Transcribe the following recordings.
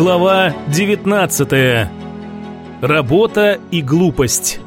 Глава 19. Работа и глупость.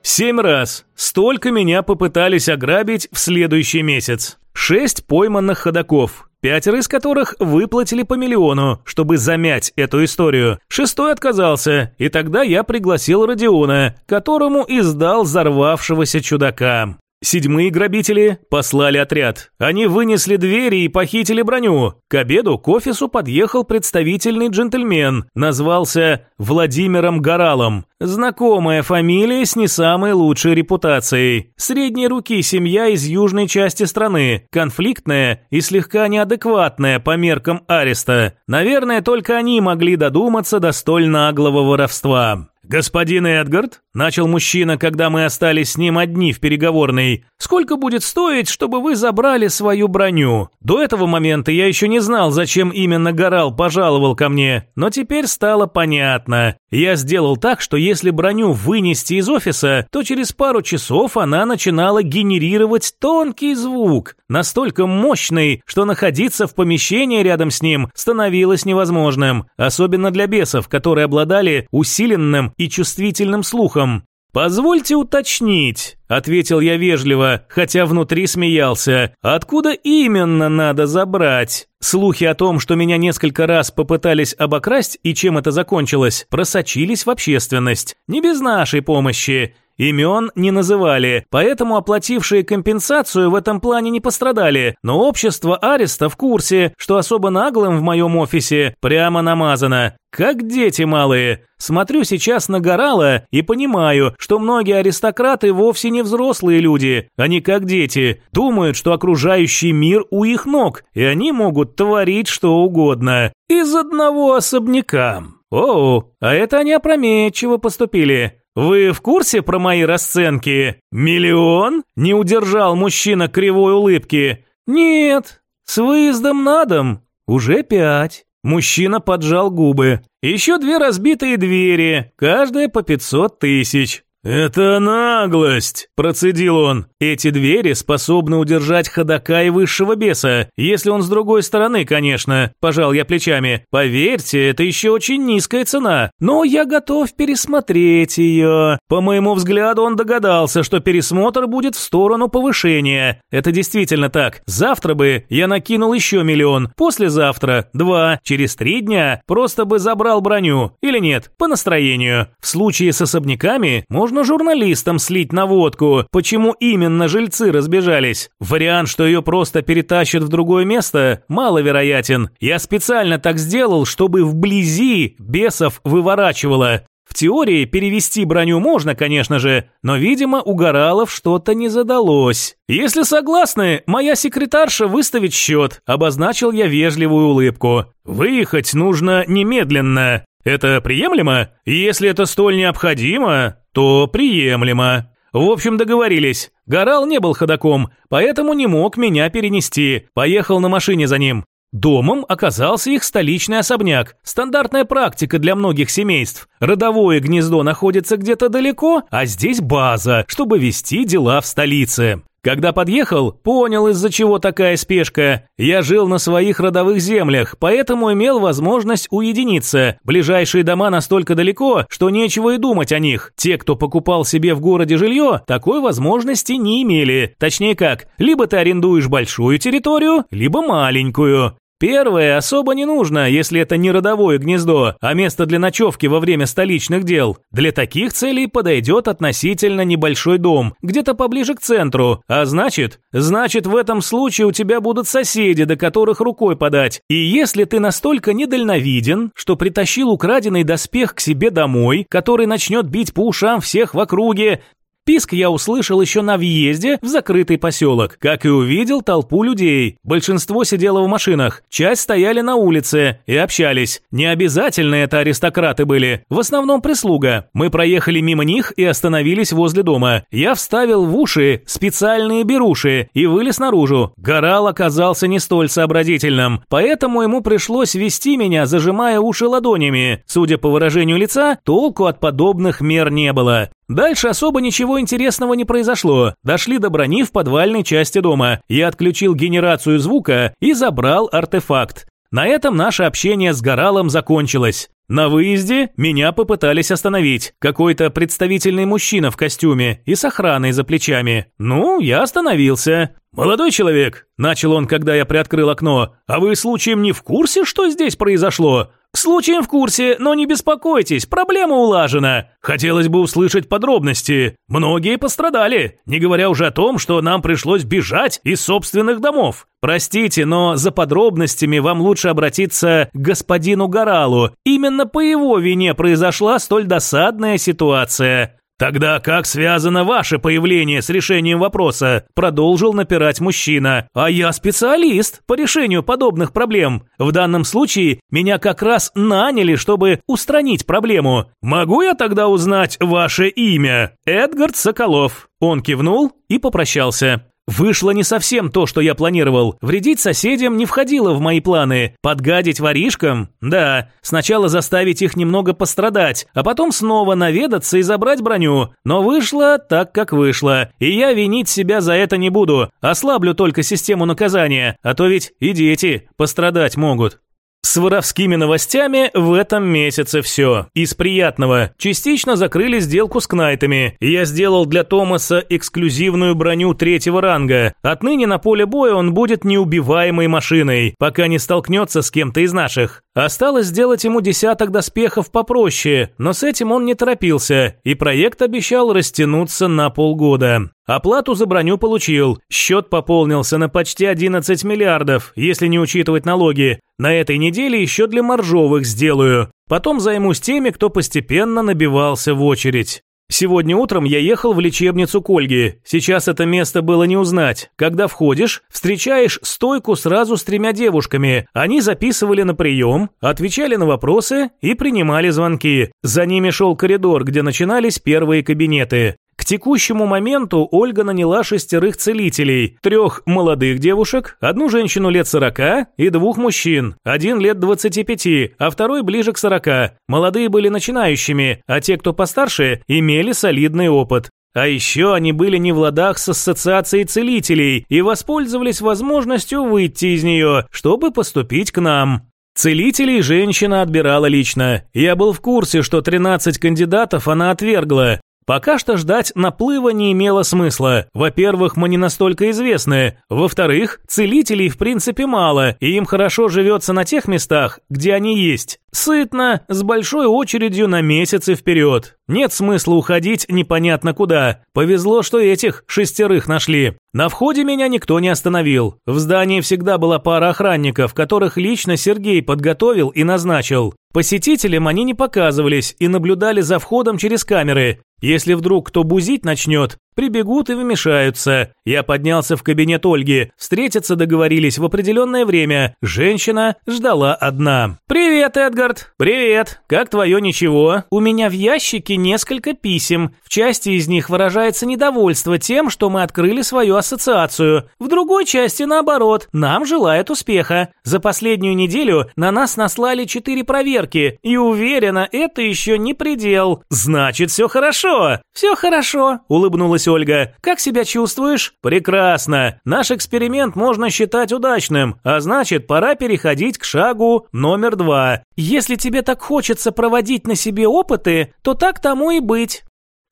Семь раз. Столько меня попытались ограбить в следующий месяц. Шесть пойманных ходаков, пятеро из которых выплатили по миллиону, чтобы замять эту историю. Шестой отказался, и тогда я пригласил Родиона, которому и сдал взорвавшегося чудака. Седьмые грабители послали отряд. Они вынесли двери и похитили броню. К обеду к офису подъехал представительный джентльмен, назвался Владимиром Горалом. Знакомая фамилия с не самой лучшей репутацией. Средней руки семья из южной части страны, конфликтная и слегка неадекватная по меркам ареста. Наверное, только они могли додуматься до столь наглого воровства. «Господин Эдгард», – начал мужчина, когда мы остались с ним одни в переговорной, – «сколько будет стоить, чтобы вы забрали свою броню?» До этого момента я еще не знал, зачем именно Горал пожаловал ко мне, но теперь стало понятно. Я сделал так, что если броню вынести из офиса, то через пару часов она начинала генерировать тонкий звук, настолько мощный, что находиться в помещении рядом с ним становилось невозможным, особенно для бесов, которые обладали усиленным и чувствительным слухом. «Позвольте уточнить», – ответил я вежливо, хотя внутри смеялся. «Откуда именно надо забрать?» Слухи о том, что меня несколько раз попытались обокрасть и чем это закончилось, просочились в общественность. Не без нашей помощи. Имен не называли, поэтому оплатившие компенсацию в этом плане не пострадали, но общество ареста в курсе, что особо наглым в моем офисе прямо намазано. Как дети малые. Смотрю сейчас на Горала и понимаю, что многие аристократы вовсе не взрослые люди, они как дети, думают, что окружающий мир у их ног, и они могут творить что угодно. Из одного особняка. О, а это они опрометчиво поступили. «Вы в курсе про мои расценки? Миллион?» – не удержал мужчина кривой улыбки. «Нет, с выездом на дом. Уже пять». Мужчина поджал губы. «Еще две разбитые двери, каждая по пятьсот тысяч. «Это наглость!» – процедил он. «Эти двери способны удержать ходока и высшего беса, если он с другой стороны, конечно», – пожал я плечами. «Поверьте, это еще очень низкая цена, но я готов пересмотреть ее». По моему взгляду, он догадался, что пересмотр будет в сторону повышения. Это действительно так. Завтра бы я накинул еще миллион, послезавтра – два, через три дня просто бы забрал броню. Или нет, по настроению. В случае с особняками можно можно журналистам слить наводку, почему именно жильцы разбежались. Вариант, что ее просто перетащат в другое место, маловероятен. Я специально так сделал, чтобы вблизи бесов выворачивало. В теории перевести броню можно, конечно же, но, видимо, у Горалов что-то не задалось. «Если согласны, моя секретарша выставит счет», – обозначил я вежливую улыбку. «Выехать нужно немедленно. Это приемлемо? Если это столь необходимо, то приемлемо. В общем, договорились. Горал не был ходаком, поэтому не мог меня перенести. Поехал на машине за ним. Домом оказался их столичный особняк. Стандартная практика для многих семейств. Родовое гнездо находится где-то далеко, а здесь база, чтобы вести дела в столице. Когда подъехал, понял, из-за чего такая спешка. Я жил на своих родовых землях, поэтому имел возможность уединиться. Ближайшие дома настолько далеко, что нечего и думать о них. Те, кто покупал себе в городе жилье, такой возможности не имели. Точнее как, либо ты арендуешь большую территорию, либо маленькую. Первое особо не нужно, если это не родовое гнездо, а место для ночевки во время столичных дел. Для таких целей подойдет относительно небольшой дом, где-то поближе к центру. А значит, значит в этом случае у тебя будут соседи, до которых рукой подать. И если ты настолько недальновиден, что притащил украденный доспех к себе домой, который начнет бить по ушам всех в округе, Писк я услышал еще на въезде в закрытый поселок, как и увидел толпу людей. Большинство сидело в машинах, часть стояли на улице и общались. Не обязательно это аристократы были, в основном прислуга. Мы проехали мимо них и остановились возле дома. Я вставил в уши специальные беруши и вылез наружу. Горал оказался не столь сообразительным, поэтому ему пришлось вести меня, зажимая уши ладонями. Судя по выражению лица, толку от подобных мер не было. Дальше особо ничего интересного не произошло. Дошли до брони в подвальной части дома. Я отключил генерацию звука и забрал артефакт. На этом наше общение с Горалом закончилось. На выезде меня попытались остановить. Какой-то представительный мужчина в костюме и с охраной за плечами. Ну, я остановился. «Молодой человек», – начал он, когда я приоткрыл окно, – «а вы случаем не в курсе, что здесь произошло?» «Случаем в курсе, но не беспокойтесь, проблема улажена. Хотелось бы услышать подробности. Многие пострадали, не говоря уже о том, что нам пришлось бежать из собственных домов. Простите, но за подробностями вам лучше обратиться к господину Горалу. Именно по его вине произошла столь досадная ситуация. «Тогда как связано ваше появление с решением вопроса?» Продолжил напирать мужчина. «А я специалист по решению подобных проблем. В данном случае меня как раз наняли, чтобы устранить проблему. Могу я тогда узнать ваше имя?» «Эдгард Соколов». Он кивнул и попрощался. Вышло не совсем то, что я планировал. Вредить соседям не входило в мои планы. Подгадить воришкам? Да. Сначала заставить их немного пострадать, а потом снова наведаться и забрать броню. Но вышло так, как вышло. И я винить себя за это не буду. Ослаблю только систему наказания, а то ведь и дети пострадать могут. С воровскими новостями в этом месяце все. Из приятного. Частично закрыли сделку с Кнайтами. Я сделал для Томаса эксклюзивную броню третьего ранга. Отныне на поле боя он будет неубиваемой машиной, пока не столкнется с кем-то из наших. Осталось сделать ему десяток доспехов попроще, но с этим он не торопился, и проект обещал растянуться на полгода. Оплату за броню получил. Счет пополнился на почти 11 миллиардов, если не учитывать налоги. На этой неделе еще для моржовых сделаю. Потом займусь теми, кто постепенно набивался в очередь. Сегодня утром я ехал в лечебницу к Ольге. Сейчас это место было не узнать. Когда входишь, встречаешь стойку сразу с тремя девушками. Они записывали на прием, отвечали на вопросы и принимали звонки. За ними шел коридор, где начинались первые кабинеты. К текущему моменту Ольга наняла шестерых целителей, трех молодых девушек, одну женщину лет сорока и двух мужчин, один лет двадцати пяти, а второй ближе к сорока. Молодые были начинающими, а те, кто постарше, имели солидный опыт. А еще они были не в ладах с ассоциацией целителей и воспользовались возможностью выйти из нее, чтобы поступить к нам. Целителей женщина отбирала лично. Я был в курсе, что 13 кандидатов она отвергла. Пока что ждать наплыва не имело смысла. Во-первых, мы не настолько известны. Во-вторых, целителей в принципе мало, и им хорошо живется на тех местах, где они есть. Сытно, с большой очередью на месяцы вперед. Нет смысла уходить непонятно куда. Повезло, что этих шестерых нашли. На входе меня никто не остановил. В здании всегда была пара охранников, которых лично Сергей подготовил и назначил. Посетителям они не показывались и наблюдали за входом через камеры. Если вдруг кто бузить начнет, прибегут и вмешаются. Я поднялся в кабинет Ольги. Встретиться договорились в определенное время. Женщина ждала одна. «Привет, Эдгард!» «Привет! Как твое ничего?» «У меня в ящике несколько писем. В части из них выражается недовольство тем, что мы открыли свою ассоциацию. В другой части, наоборот, нам желают успеха. За последнюю неделю на нас наслали четыре проверки, и уверена, это еще не предел. Значит, все хорошо!» «Все хорошо!» – улыбнулась улыбнулась Ольга. «Как себя чувствуешь?» «Прекрасно. Наш эксперимент можно считать удачным, а значит, пора переходить к шагу номер два. Если тебе так хочется проводить на себе опыты, то так тому и быть.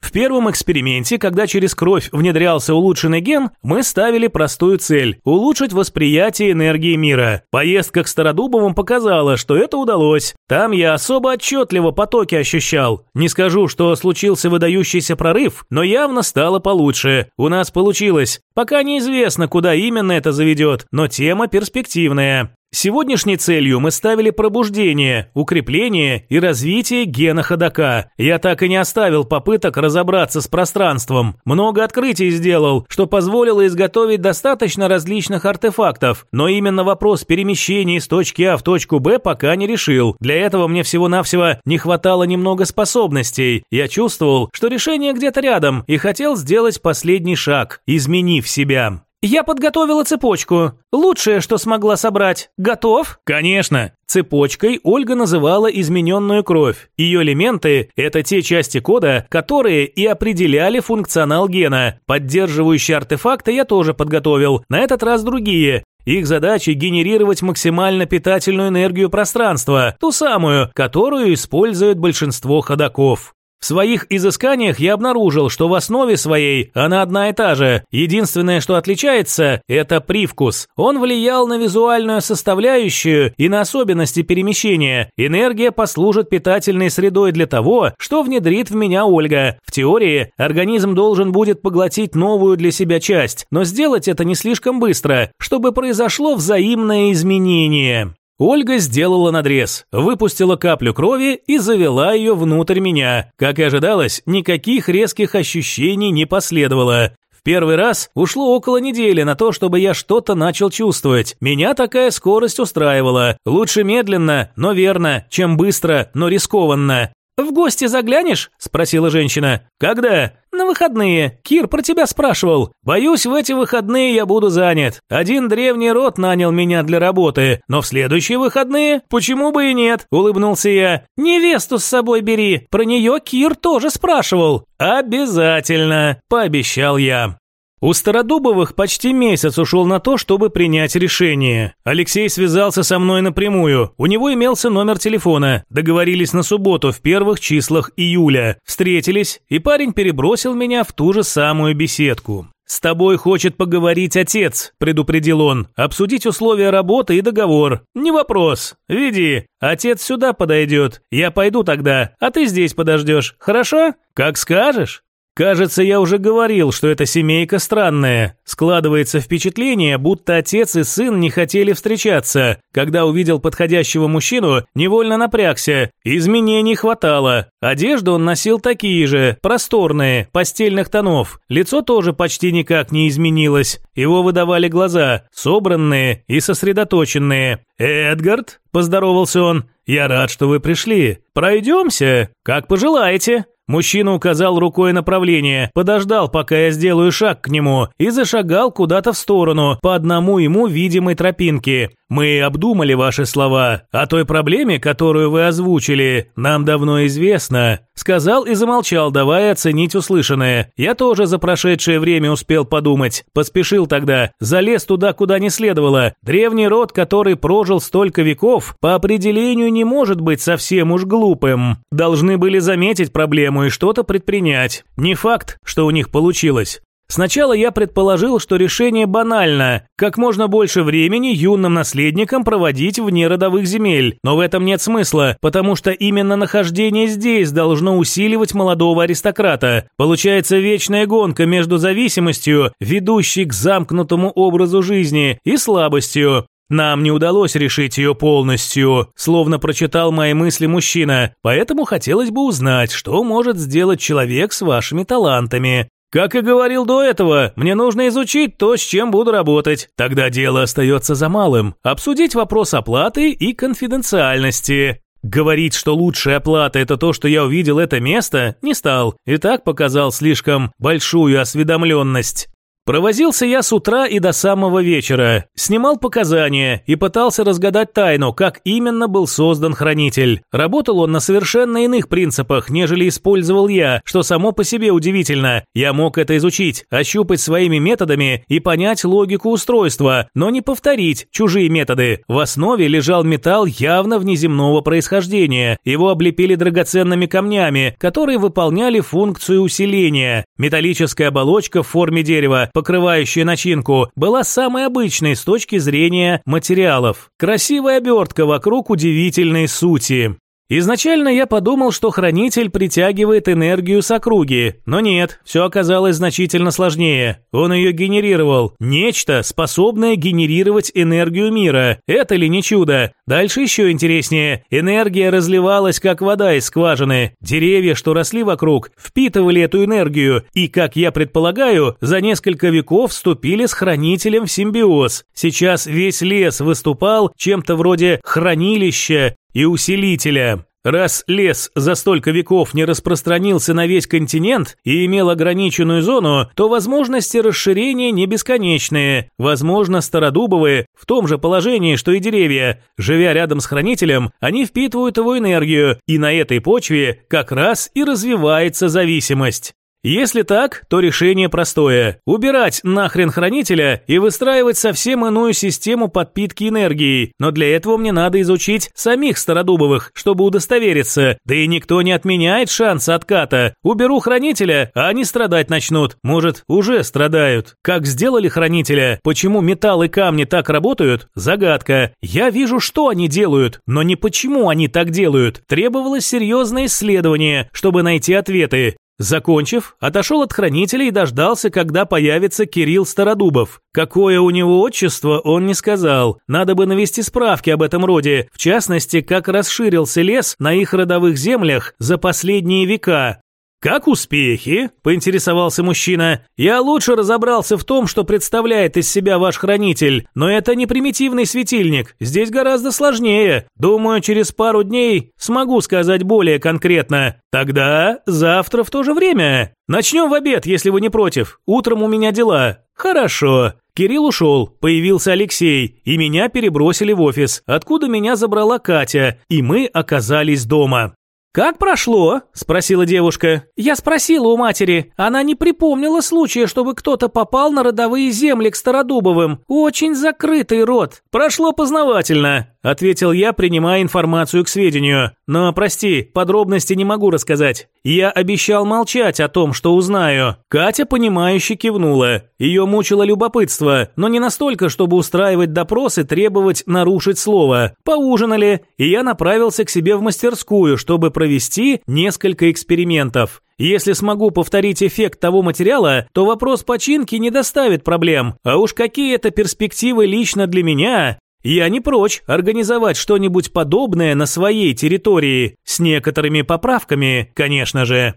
В первом эксперименте, когда через кровь внедрялся улучшенный ген, мы ставили простую цель – улучшить восприятие энергии мира. Поездка к Стародубовым показала, что это удалось. Там я особо отчетливо потоки ощущал. Не скажу, что случился выдающийся прорыв, но явно стало получше. У нас получилось. Пока неизвестно, куда именно это заведет, но тема перспективная. Сегодняшней целью мы ставили пробуждение, укрепление и развитие гена ходока. Я так и не оставил попыток разобраться с пространством. Много открытий сделал, что позволило изготовить достаточно различных артефактов, но именно вопрос перемещения из точки А в точку Б пока не решил. Для этого мне всего-навсего не хватало немного способностей. Я чувствовал, что решение где-то рядом и хотел сделать последний шаг, изменив себя. «Я подготовила цепочку. Лучшее, что смогла собрать. Готов?» «Конечно». Цепочкой Ольга называла измененную кровь. Ее элементы – это те части кода, которые и определяли функционал гена. Поддерживающие артефакты я тоже подготовил, на этот раз другие. Их задача – генерировать максимально питательную энергию пространства, ту самую, которую использует большинство ходаков. В своих изысканиях я обнаружил, что в основе своей она одна и та же. Единственное, что отличается, это привкус. Он влиял на визуальную составляющую и на особенности перемещения. Энергия послужит питательной средой для того, что внедрит в меня Ольга. В теории, организм должен будет поглотить новую для себя часть, но сделать это не слишком быстро, чтобы произошло взаимное изменение. Ольга сделала надрез, выпустила каплю крови и завела ее внутрь меня. Как и ожидалось, никаких резких ощущений не последовало. В первый раз ушло около недели на то, чтобы я что-то начал чувствовать. Меня такая скорость устраивала. Лучше медленно, но верно, чем быстро, но рискованно. «В гости заглянешь?» – спросила женщина. «Когда?» «На выходные. Кир про тебя спрашивал. Боюсь, в эти выходные я буду занят. Один древний род нанял меня для работы, но в следующие выходные почему бы и нет?» – улыбнулся я. «Невесту с собой бери. Про нее Кир тоже спрашивал». «Обязательно», – пообещал я. У Стародубовых почти месяц ушел на то, чтобы принять решение. Алексей связался со мной напрямую. У него имелся номер телефона. Договорились на субботу в первых числах июля. Встретились, и парень перебросил меня в ту же самую беседку. «С тобой хочет поговорить отец», – предупредил он. «Обсудить условия работы и договор. Не вопрос. Веди. Отец сюда подойдет. Я пойду тогда, а ты здесь подождешь. Хорошо? Как скажешь». Кажется, я уже говорил, что эта семейка странная. Складывается впечатление, будто отец и сын не хотели встречаться. Когда увидел подходящего мужчину, невольно напрягся. Изменений хватало. Одежду он носил такие же, просторные, постельных тонов. Лицо тоже почти никак не изменилось. Его выдавали глаза, собранные и сосредоточенные. «Эдгард?» – поздоровался он. «Я рад, что вы пришли. Пройдемся? Как пожелаете». Мужчина указал рукой направление, подождал, пока я сделаю шаг к нему, и зашагал куда-то в сторону, по одному ему видимой тропинке. Мы обдумали ваши слова. О той проблеме, которую вы озвучили, нам давно известно. Сказал и замолчал, давая оценить услышанное. Я тоже за прошедшее время успел подумать. Поспешил тогда, залез туда, куда не следовало. Древний род, который прожил столько веков, по определению не может быть совсем уж глупым. Должны были заметить проблему и что-то предпринять. Не факт, что у них получилось. Сначала я предположил, что решение банально – как можно больше времени юным наследникам проводить вне родовых земель. Но в этом нет смысла, потому что именно нахождение здесь должно усиливать молодого аристократа. Получается вечная гонка между зависимостью, ведущей к замкнутому образу жизни, и слабостью. Нам не удалось решить ее полностью, словно прочитал мои мысли мужчина, поэтому хотелось бы узнать, что может сделать человек с вашими талантами. Как и говорил до этого, мне нужно изучить то, с чем буду работать. Тогда дело остается за малым. Обсудить вопрос оплаты и конфиденциальности. Говорить, что лучшая оплата – это то, что я увидел это место, не стал. И так показал слишком большую осведомленность. Провозился я с утра и до самого вечера, снимал показания и пытался разгадать тайну, как именно был создан хранитель. Работал он на совершенно иных принципах, нежели использовал я, что само по себе удивительно. Я мог это изучить, ощупать своими методами и понять логику устройства, но не повторить чужие методы. В основе лежал металл явно внеземного происхождения. Его облепили драгоценными камнями, которые выполняли функцию усиления. Металлическая оболочка в форме дерева покрывающая начинку, была самой обычной с точки зрения материалов. Красивая обертка вокруг удивительной сути. Изначально я подумал, что хранитель притягивает энергию с округи, но нет, все оказалось значительно сложнее. Он ее генерировал. Нечто, способное генерировать энергию мира. Это ли не чудо? Дальше еще интереснее. Энергия разливалась, как вода из скважины. Деревья, что росли вокруг, впитывали эту энергию и, как я предполагаю, за несколько веков вступили с хранителем в симбиоз. Сейчас весь лес выступал чем-то вроде хранилища и усилителя. Раз лес за столько веков не распространился на весь континент и имел ограниченную зону, то возможности расширения не бесконечные. Возможно, стародубовые в том же положении, что и деревья. Живя рядом с хранителем, они впитывают его энергию, и на этой почве как раз и развивается зависимость. Если так, то решение простое – убирать нахрен хранителя и выстраивать совсем иную систему подпитки энергией. Но для этого мне надо изучить самих Стародубовых, чтобы удостовериться. Да и никто не отменяет шанс отката. Уберу хранителя, а они страдать начнут. Может, уже страдают. Как сделали хранителя? Почему металл и камни так работают? Загадка. Я вижу, что они делают, но не почему они так делают. Требовалось серьезное исследование, чтобы найти ответы. Закончив, отошел от хранителя и дождался, когда появится Кирилл Стародубов. Какое у него отчество, он не сказал. Надо бы навести справки об этом роде, в частности, как расширился лес на их родовых землях за последние века. «Как успехи?» – поинтересовался мужчина. «Я лучше разобрался в том, что представляет из себя ваш хранитель, но это не примитивный светильник, здесь гораздо сложнее. Думаю, через пару дней смогу сказать более конкретно. Тогда завтра в то же время. Начнем в обед, если вы не против. Утром у меня дела». «Хорошо». Кирилл ушел, появился Алексей, и меня перебросили в офис, откуда меня забрала Катя, и мы оказались дома. «Как прошло?» – спросила девушка. «Я спросила у матери. Она не припомнила случая, чтобы кто-то попал на родовые земли к Стародубовым. Очень закрытый род. Прошло познавательно ответил я, принимая информацию к сведению. Но, прости, подробности не могу рассказать. Я обещал молчать о том, что узнаю. Катя, понимающе кивнула. Ее мучило любопытство, но не настолько, чтобы устраивать допрос и требовать нарушить слово. Поужинали, и я направился к себе в мастерскую, чтобы провести несколько экспериментов. Если смогу повторить эффект того материала, то вопрос починки не доставит проблем. А уж какие это перспективы лично для меня, я не прочь организовать что-нибудь подобное на своей территории, с некоторыми поправками, конечно же.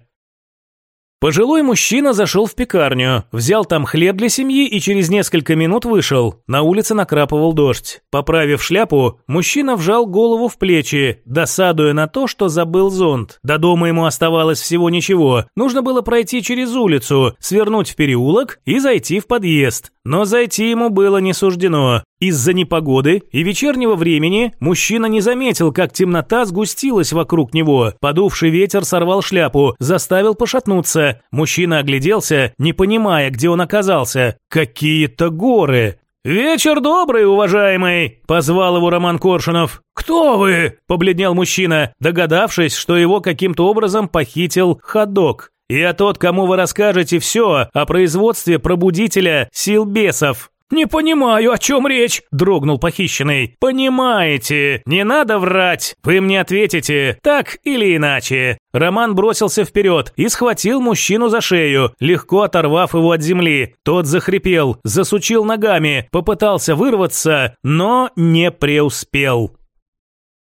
Пожилой мужчина зашел в пекарню, взял там хлеб для семьи и через несколько минут вышел. На улице накрапывал дождь. Поправив шляпу, мужчина вжал голову в плечи, досадуя на то, что забыл зонт. До дома ему оставалось всего ничего. Нужно было пройти через улицу, свернуть в переулок и зайти в подъезд. Но зайти ему было не суждено. Из-за непогоды и вечернего времени мужчина не заметил, как темнота сгустилась вокруг него. Подувший ветер сорвал шляпу, заставил пошатнуться. Мужчина огляделся, не понимая, где он оказался. Какие-то горы. «Вечер добрый, уважаемый!» – позвал его Роман Коршунов. «Кто вы?» – побледнел мужчина, догадавшись, что его каким-то образом похитил ходок. Я тот, кому вы расскажете все о производстве пробудителя сил бесов. «Не понимаю, о чем речь», – дрогнул похищенный. «Понимаете, не надо врать. Вы мне ответите, так или иначе». Роман бросился вперед и схватил мужчину за шею, легко оторвав его от земли. Тот захрипел, засучил ногами, попытался вырваться, но не преуспел.